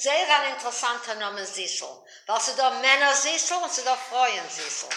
Sehr ein interessanter Name Sissel. Weil sie da Männer Sissel und sie da Frauen Sissel.